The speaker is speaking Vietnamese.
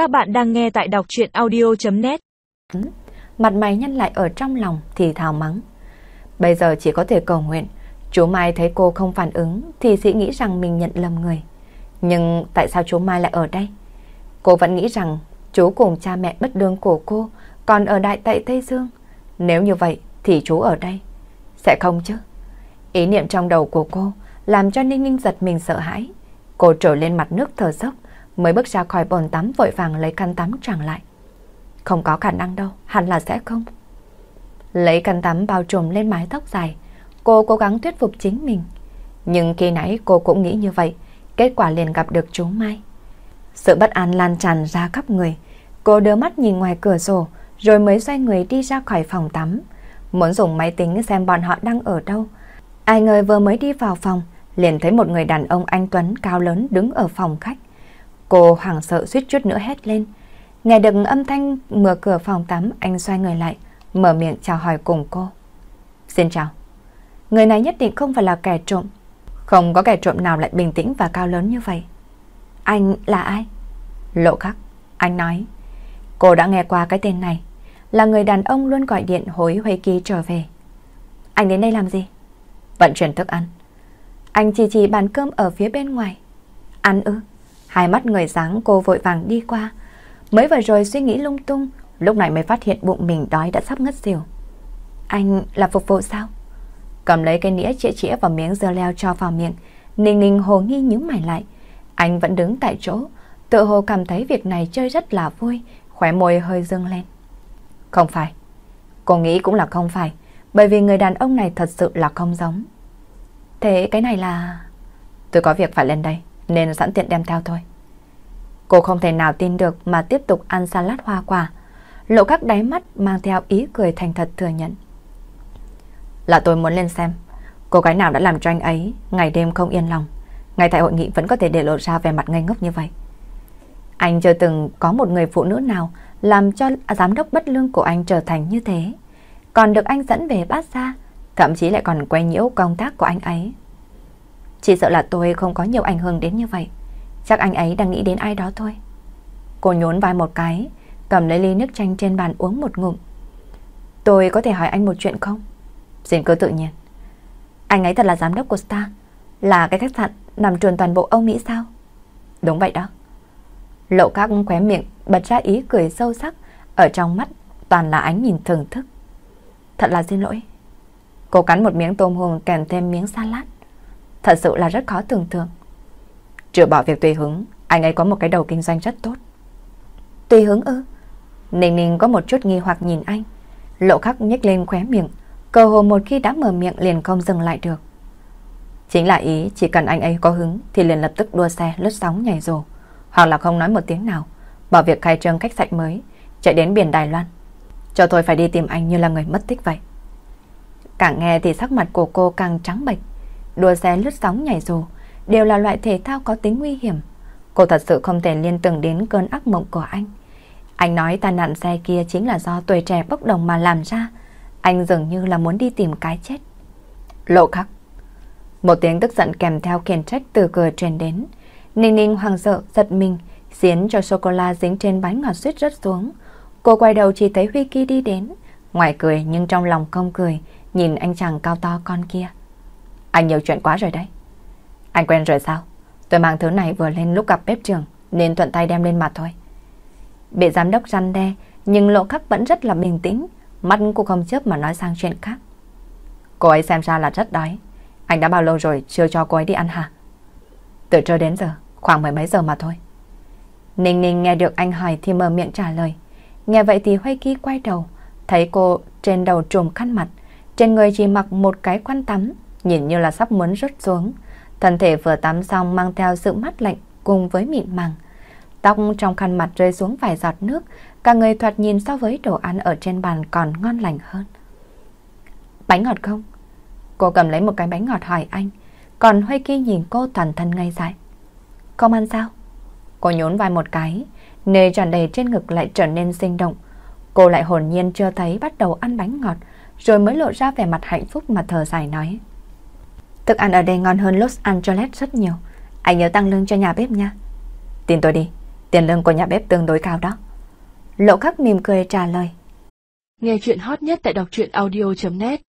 Các bạn đang nghe tại đọc chuyện audio.net Mặt mày nhăn lại ở trong lòng thì thào mắng. Bây giờ chỉ có thể cầu nguyện. Chú Mai thấy cô không phản ứng thì sẽ nghĩ rằng mình nhận lầm người. Nhưng tại sao chú Mai lại ở đây? Cô vẫn nghĩ rằng chú cùng cha mẹ bất đương của cô còn ở đại tại Tây Dương. Nếu như vậy thì chú ở đây. Sẽ không chứ? Ý niệm trong đầu của cô làm cho Ninh Ninh giật mình sợ hãi. Cô trồi lên mặt nước thở dốc mới bước ra khỏi bồn tắm vội vàng lấy khăn tắm tràng lại. Không có khả năng đâu, hẳn là sẽ không. Lấy khăn tắm bao trùm lên mái tóc dài, cô cố gắng thuyết phục chính mình. Nhưng khi nãy cô cũng nghĩ như vậy, kết quả liền gặp được chú Mai. Sự bất an lan tràn ra khắp người, cô đưa mắt nhìn ngoài cửa sổ, rồi mới xoay người đi ra khỏi phòng tắm. Muốn dùng máy tính xem bọn họ đang ở đâu. Ai ngờ vừa mới đi vào phòng, liền thấy một người đàn ông anh Tuấn cao lớn đứng ở phòng khách. Cô hoảng sợ suýt chút nữa hét lên. Nghe được âm thanh mở cửa phòng tắm, anh xoay người lại, mở miệng chào hỏi cùng cô. Xin chào. Người này nhất định không phải là kẻ trộm. Không có kẻ trộm nào lại bình tĩnh và cao lớn như vậy. Anh là ai? Lộ khắc. Anh nói. Cô đã nghe qua cái tên này. Là người đàn ông luôn gọi điện hối Huế Kỳ trở về. Anh đến đây làm gì? Vận chuyển thức ăn. Anh chỉ chỉ bàn cơm ở phía bên ngoài. Ăn ư? Hai mắt người sáng cô vội vàng đi qua. Mới vừa rồi suy nghĩ lung tung, lúc này mới phát hiện bụng mình đói đã sắp ngất xỉu. Anh là phục vụ sao? Cầm lấy cái nĩa chĩa chĩa vào miếng dưa leo cho vào miệng. Ninh ninh hồ nghi nhíu mày lại. Anh vẫn đứng tại chỗ, tự hồ cảm thấy việc này chơi rất là vui, khóe môi hơi dương lên. Không phải. Cô nghĩ cũng là không phải, bởi vì người đàn ông này thật sự là không giống. Thế cái này là... Tôi có việc phải lên đây nên sẵn tiện đem theo thôi. Cô không thể nào tin được mà tiếp tục ăn salad hoa quả. Lộ các đáy mắt mang theo ý cười thành thật thừa nhận. Là tôi muốn lên xem cô gái nào đã làm cho anh ấy ngày đêm không yên lòng. Ngay tại hội nghị vẫn có thể để lộ ra về mặt ngây ngốc như vậy. Anh chưa từng có một người phụ nữ nào làm cho giám đốc bất lương của anh trở thành như thế. Còn được anh dẫn về bát ra, thậm chí lại còn quay nhiễu công tác của anh ấy. Chỉ sợ là tôi không có nhiều ảnh hưởng đến như vậy. Chắc anh ấy đang nghĩ đến ai đó thôi. Cô nhốn vai một cái, cầm lấy ly nước chanh trên bàn uống một ngụm. Tôi có thể hỏi anh một chuyện không? Xin cứ tự nhiên. Anh ấy thật là giám đốc của Star, là cái khách sạn nằm trùn toàn bộ Âu Mỹ sao? Đúng vậy đó. Lộ các khóe miệng bật ra ý cười sâu sắc, ở trong mắt toàn là ánh nhìn thưởng thức. Thật là xin lỗi. Cô cắn một miếng tôm hùm kèm thêm miếng salad. Thật sự là rất khó tưởng tượng. Trừ bỏ việc tùy hứng, anh ấy có một cái đầu kinh doanh rất tốt. Tùy hứng ư? Ninh Ninh có một chút nghi hoặc nhìn anh. Lộ khắc nhếch lên khóe miệng, cơ hồ một khi đã mở miệng liền không dừng lại được. Chính là ý chỉ cần anh ấy có hứng thì liền lập tức đua xe lướt sóng nhảy rồ, hoặc là không nói một tiếng nào, bỏ việc khai trương khách sạn mới, chạy đến biển Đài Loan. Cho tôi phải đi tìm anh như là người mất tích vậy. Càng nghe thì sắc mặt của cô càng trắng bệch, đua xe lướt sóng nhảy dù đều là loại thể thao có tính nguy hiểm. Cô thật sự không thể liên tưởng đến cơn ác mộng của anh. Anh nói tai nạn xe kia chính là do tuổi trẻ bốc đồng mà làm ra. Anh dường như là muốn đi tìm cái chết. Lộ khắc. Một tiếng tức giận kèm theo khiển trách từ cửa truyền đến. Ninh ninh hoàng sợ, giật mình, xiến cho sô-cô-la dính trên bánh ngọt suýt rớt xuống. Cô quay đầu chỉ thấy Huy Kỳ đi đến. Ngoài cười nhưng trong lòng không cười, nhìn anh chàng cao to con kia. Anh nhiều chuyện quá rồi đấy. Anh quen rồi sao? Tôi mang thứ này vừa lên lúc gặp bếp trường nên thuận tay đem lên mặt thôi. Bị giám đốc răn đe nhưng lộ khắc vẫn rất là bình tĩnh. Mắt cô không chớp mà nói sang chuyện khác. Cô ấy xem ra là rất đói. Anh đã bao lâu rồi chưa cho cô ấy đi ăn hả? Từ trưa đến giờ, khoảng mười mấy giờ mà thôi. Ninh Ninh nghe được anh hỏi thì mở miệng trả lời. Nghe vậy thì Huy Kỳ quay đầu, thấy cô trên đầu trùm khăn mặt, trên người chỉ mặc một cái khăn tắm, nhìn như là sắp muốn rớt xuống. Thân thể vừa tắm xong mang theo sự mát lạnh cùng với mịn màng. Tóc trong khăn mặt rơi xuống vài giọt nước, cả người thoạt nhìn so với đồ ăn ở trên bàn còn ngon lành hơn. Bánh ngọt không? Cô cầm lấy một cái bánh ngọt hỏi anh, còn Huy Kỳ nhìn cô toàn thân ngây dại. Không ăn sao? Cô nhốn vai một cái, nơi tràn đầy trên ngực lại trở nên sinh động. Cô lại hồn nhiên chưa thấy bắt đầu ăn bánh ngọt, rồi mới lộ ra vẻ mặt hạnh phúc mà thở dài nói. Thức ăn ở đây ngon hơn Los Angeles rất nhiều. Anh nhớ tăng lương cho nhà bếp nha. Tin tôi đi, Tiền lương của nhà bếp tương đối cao đó. Lộ khắc mỉm cười trả lời. Nghe chuyện hot nhất tại đọc truyện audio.net